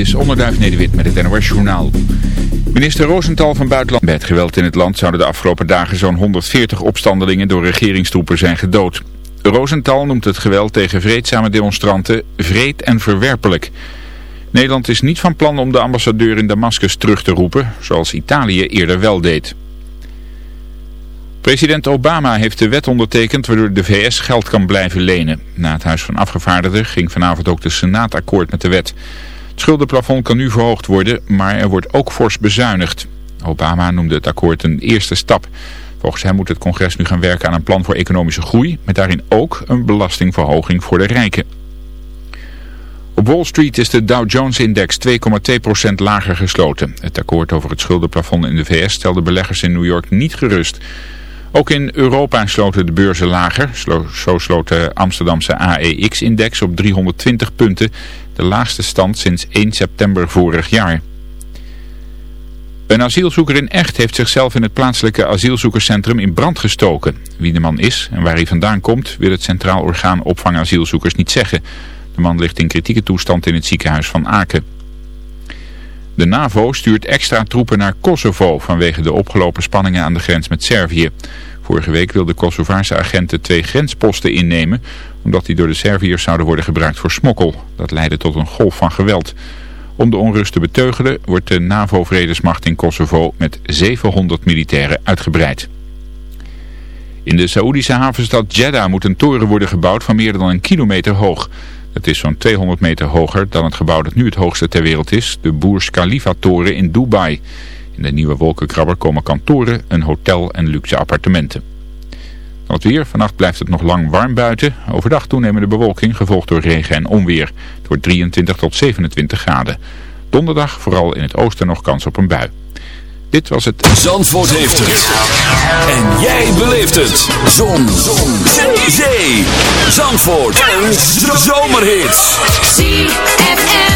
is Onderduif Nederwit met het NOS Journaal. Minister Rosenthal van Buitenland... Bij het geweld in het land zouden de afgelopen dagen zo'n 140 opstandelingen door regeringstroepen zijn gedood. Rosenthal noemt het geweld tegen vreedzame demonstranten vreed en verwerpelijk. Nederland is niet van plan om de ambassadeur in Damascus terug te roepen, zoals Italië eerder wel deed. President Obama heeft de wet ondertekend waardoor de VS geld kan blijven lenen. Na het Huis van Afgevaardigden ging vanavond ook de Senaat akkoord met de wet. Het schuldenplafond kan nu verhoogd worden, maar er wordt ook fors bezuinigd. Obama noemde het akkoord een eerste stap. Volgens hem moet het congres nu gaan werken aan een plan voor economische groei... met daarin ook een belastingverhoging voor de rijken. Op Wall Street is de Dow Jones-index 2,2% lager gesloten. Het akkoord over het schuldenplafond in de VS stelde beleggers in New York niet gerust... Ook in Europa sloten de beurzen lager. Zo sloot de Amsterdamse AEX-index op 320 punten, de laagste stand sinds 1 september vorig jaar. Een asielzoeker in Echt heeft zichzelf in het plaatselijke asielzoekerscentrum in brand gestoken. Wie de man is en waar hij vandaan komt wil het Centraal Orgaan Opvang Asielzoekers niet zeggen. De man ligt in kritieke toestand in het ziekenhuis van Aken. De NAVO stuurt extra troepen naar Kosovo vanwege de opgelopen spanningen aan de grens met Servië. Vorige week wilden Kosovaarse agenten twee grensposten innemen omdat die door de Serviërs zouden worden gebruikt voor smokkel. Dat leidde tot een golf van geweld. Om de onrust te beteugelen wordt de NAVO-vredesmacht in Kosovo met 700 militairen uitgebreid. In de Saoedische havenstad Jeddah moet een toren worden gebouwd van meer dan een kilometer hoog. Het is zo'n 200 meter hoger dan het gebouw dat nu het hoogste ter wereld is, de Burj Khalifa-toren in Dubai. In de nieuwe wolkenkrabber komen kantoren, een hotel en luxe appartementen. Wat weer, vannacht blijft het nog lang warm buiten. Overdag toenemende bewolking, gevolgd door regen en onweer. Het wordt 23 tot 27 graden. Donderdag vooral in het oosten nog kans op een bui. Dit was het... Zandvoort heeft het. En jij beleeft het. Zon. Zon. Zee. Zandvoort. Een zomerhit. ZFM.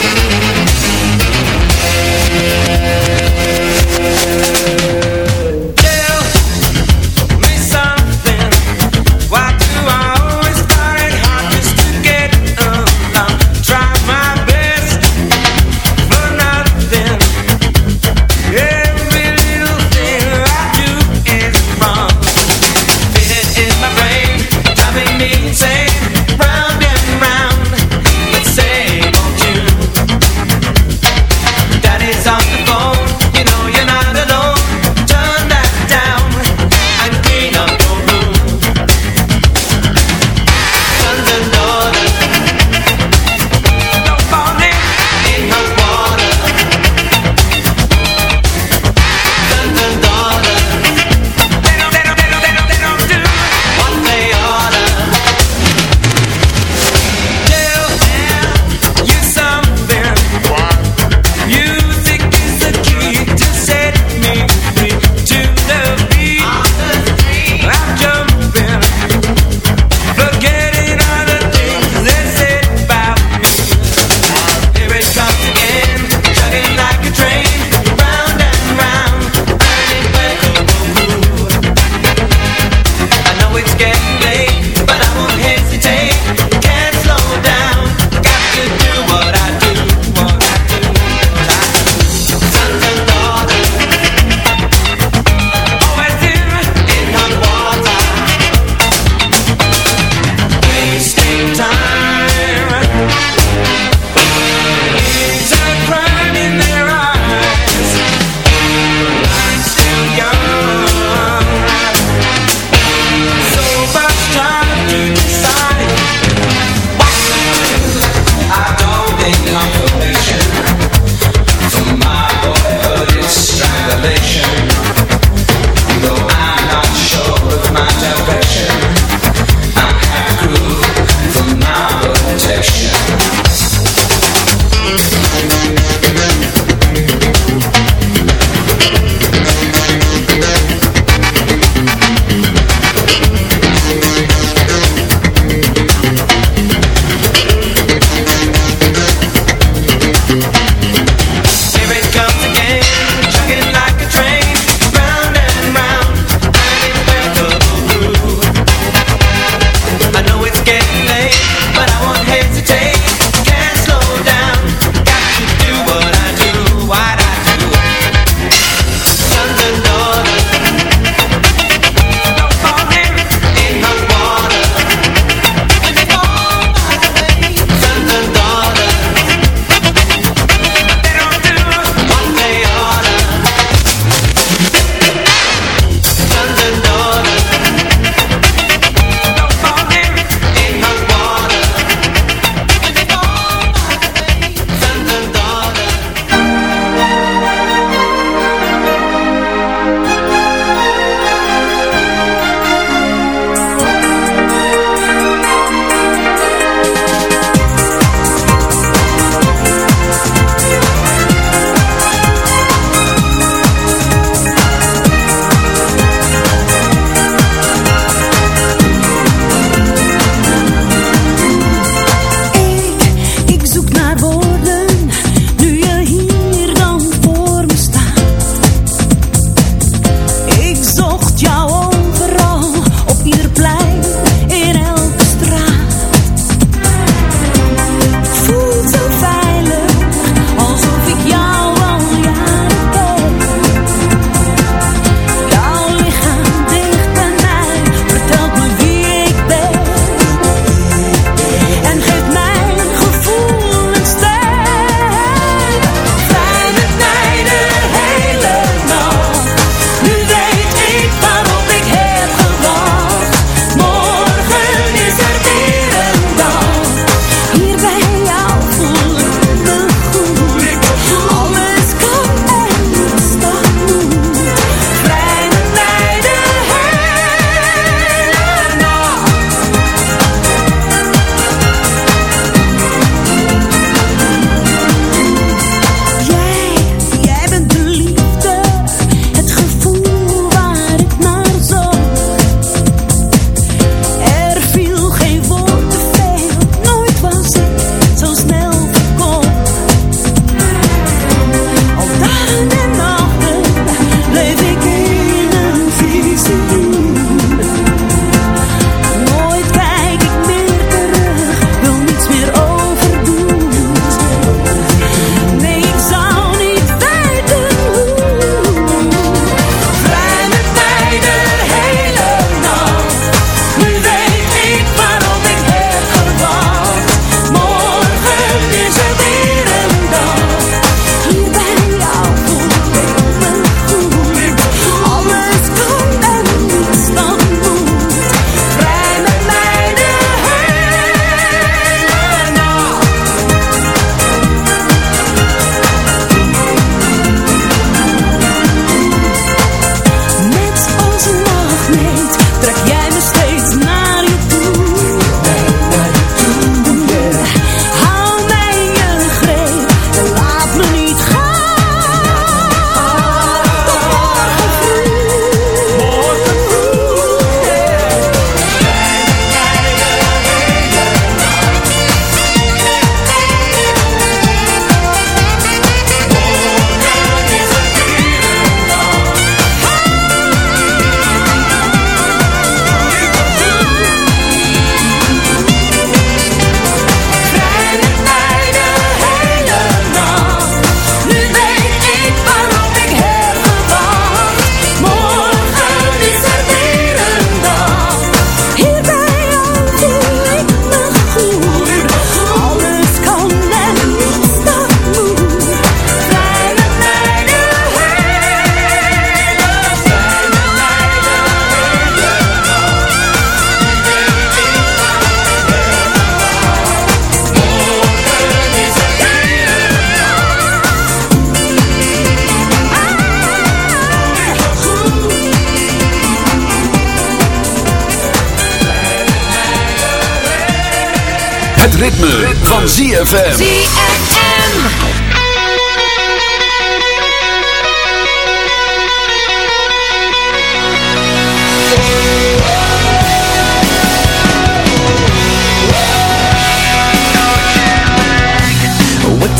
ritme, van ZFM. ZFM.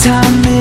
Time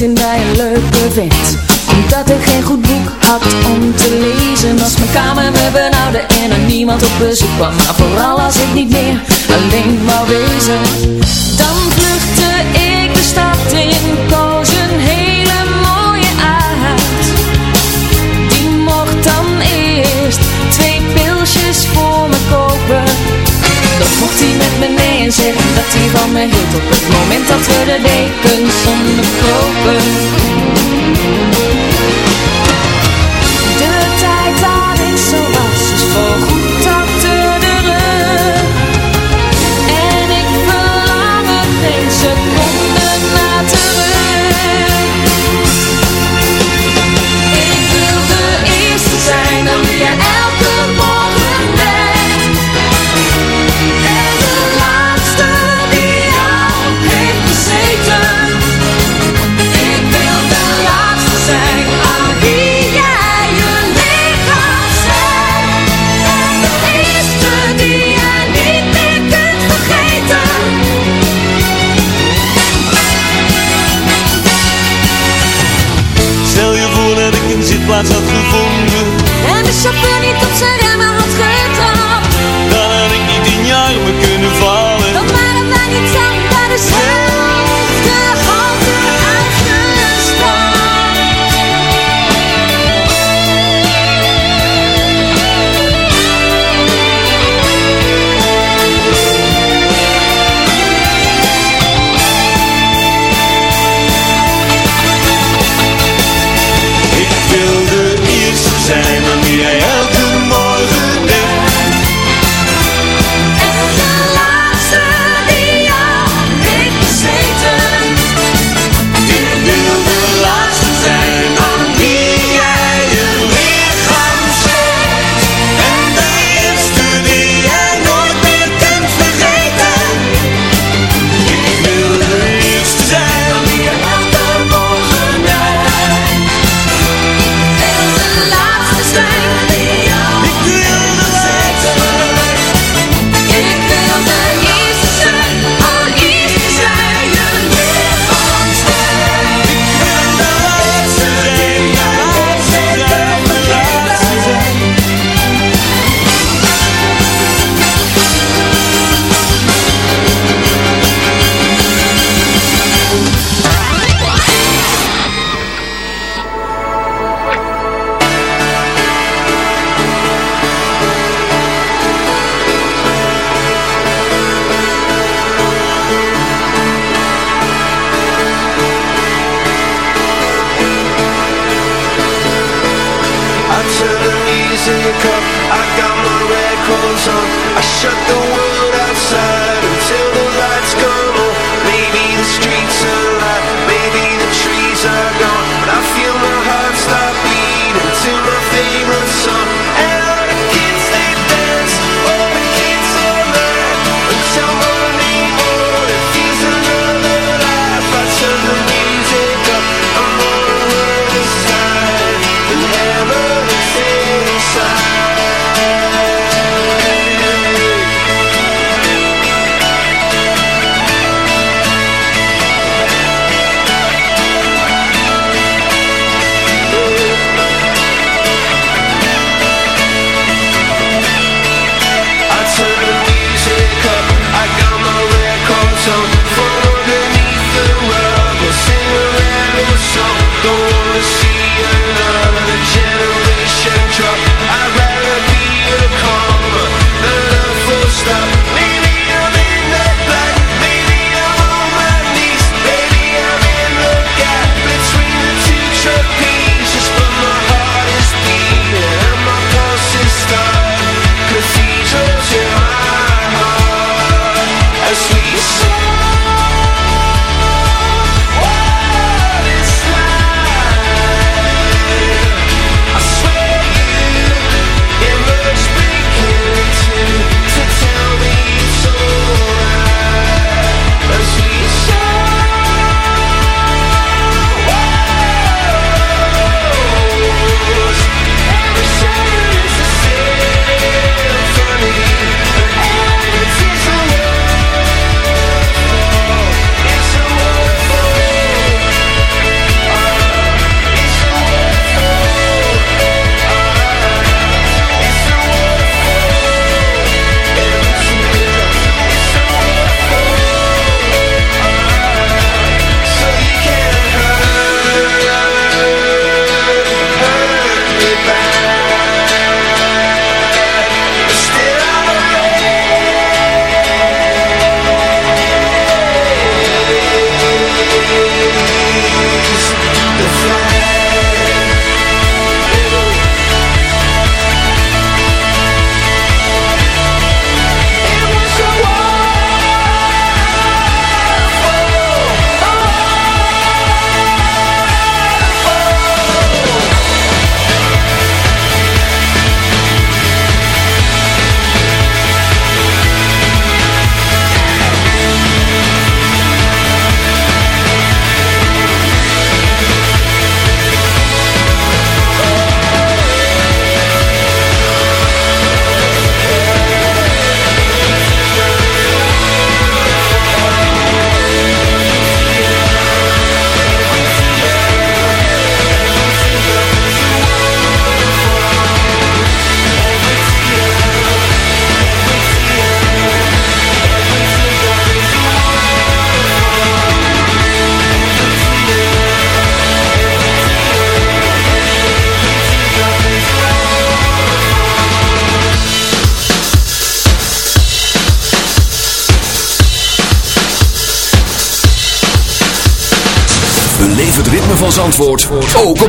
In bij een leuke vent Omdat ik geen goed boek had om te lezen. Als mijn kamer me benauwde en er niemand op bezoek kwam. Maar vooral als ik niet meer alleen wou wezen. Dan vluchtte ik de stad in. me nee en zeggen dat hij van me hield Op het moment dat we de dekens zonder kopen. plaats had gevonden. En de.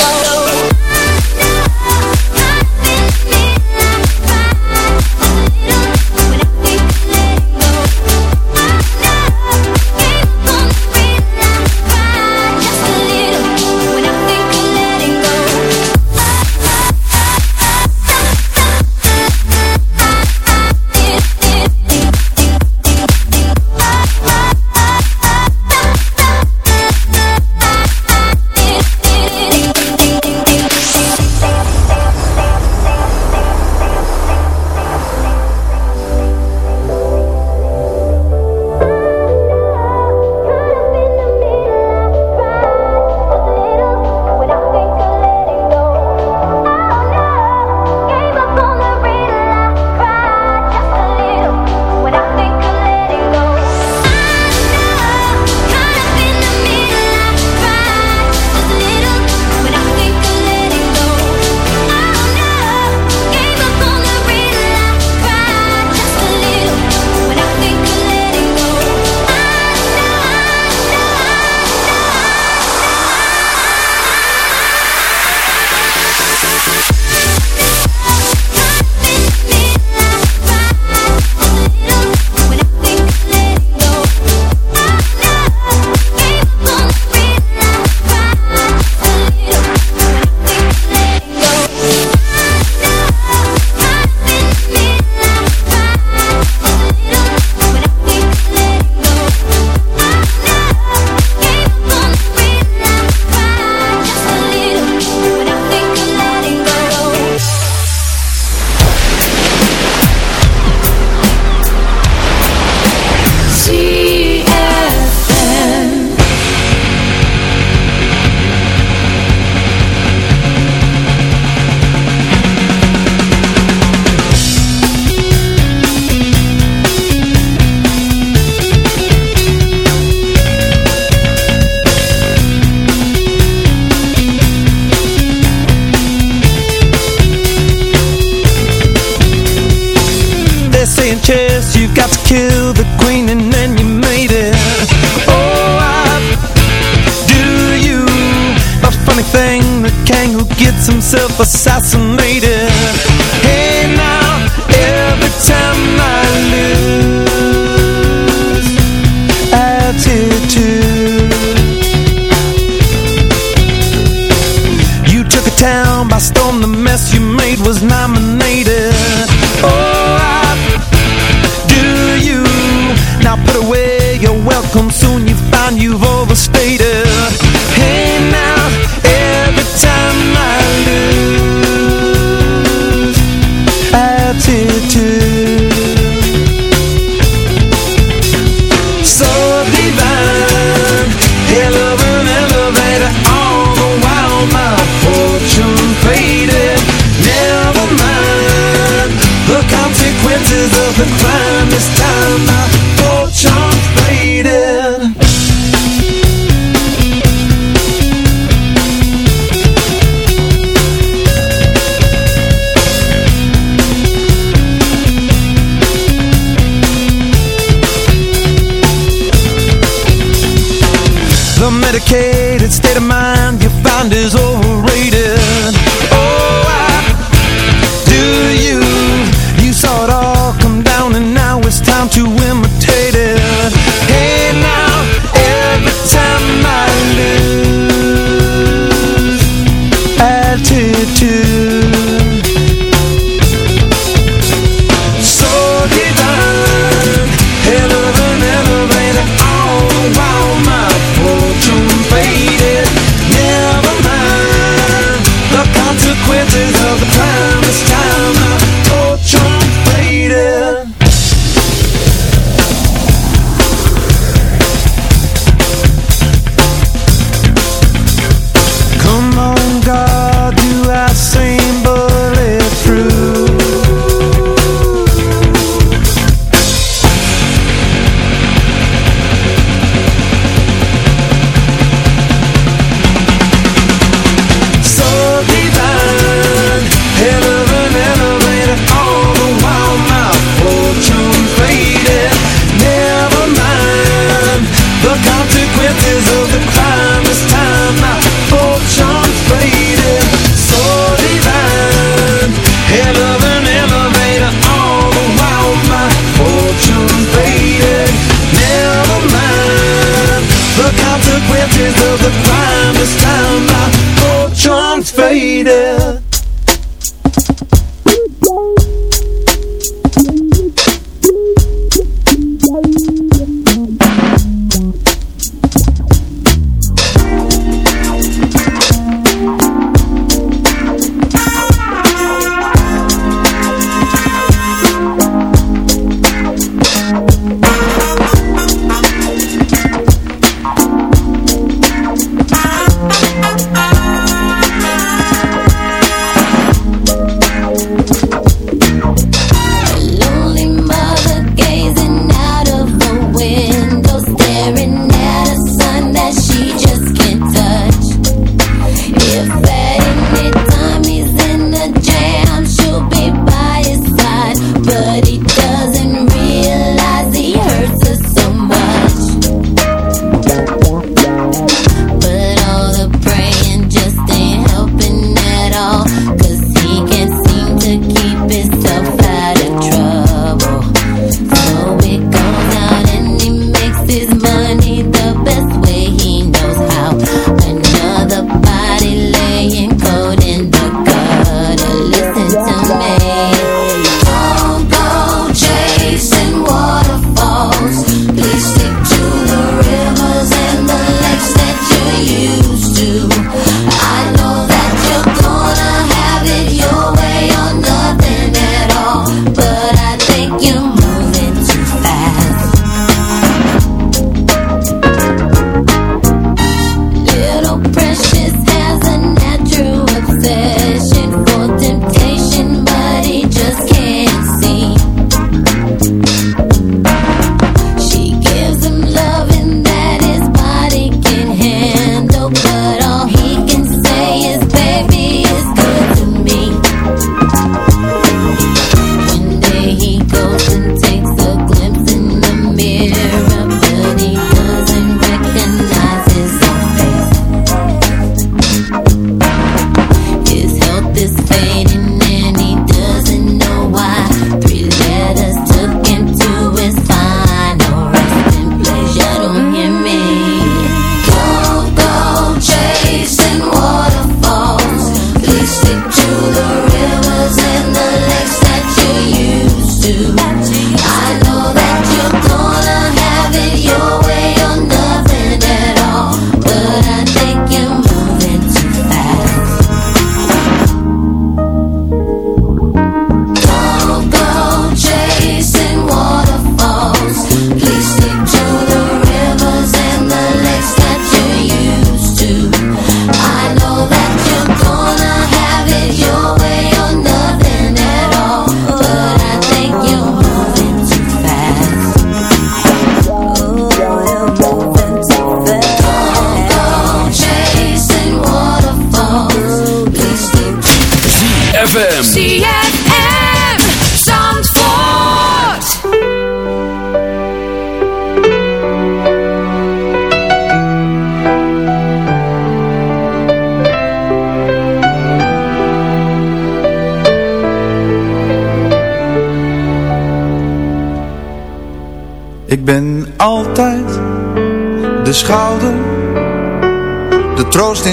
go. for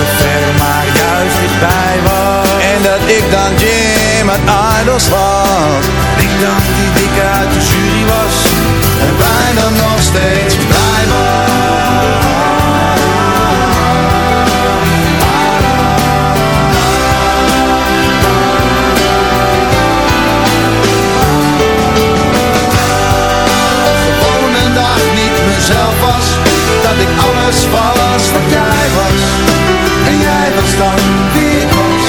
zo ver, maar juist dichtbij was. En dat ik dan Jim uit Idols was. Ik dan die dikke uit de jury was. En bijna nog steeds blij niet mezelf was Dat ik alles was wat was jij dan wie ik was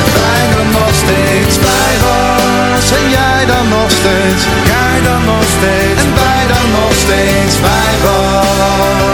En bijna nog steeds blij was. En jij dan nog steeds Jij dan nog steeds En wij dan nog steeds bij was